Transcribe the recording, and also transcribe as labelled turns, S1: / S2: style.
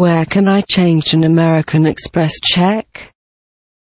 S1: Where can I change an American Express check?